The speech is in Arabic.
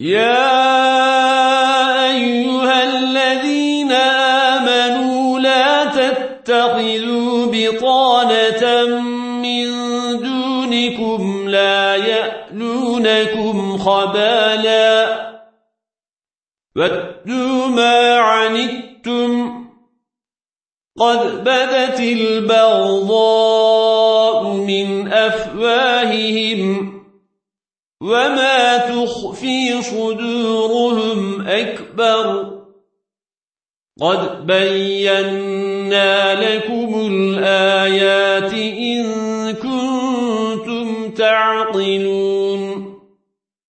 يا أيها الذين آمنوا لا تتخذوا بطانة من دونكم لا يألونكم خبالا واتوا ما عنتم قد بدت البغضاء من أفواههم وما تخفي صدورهم أكبر قد بينا لكم الآيات إن كنتم تعقلون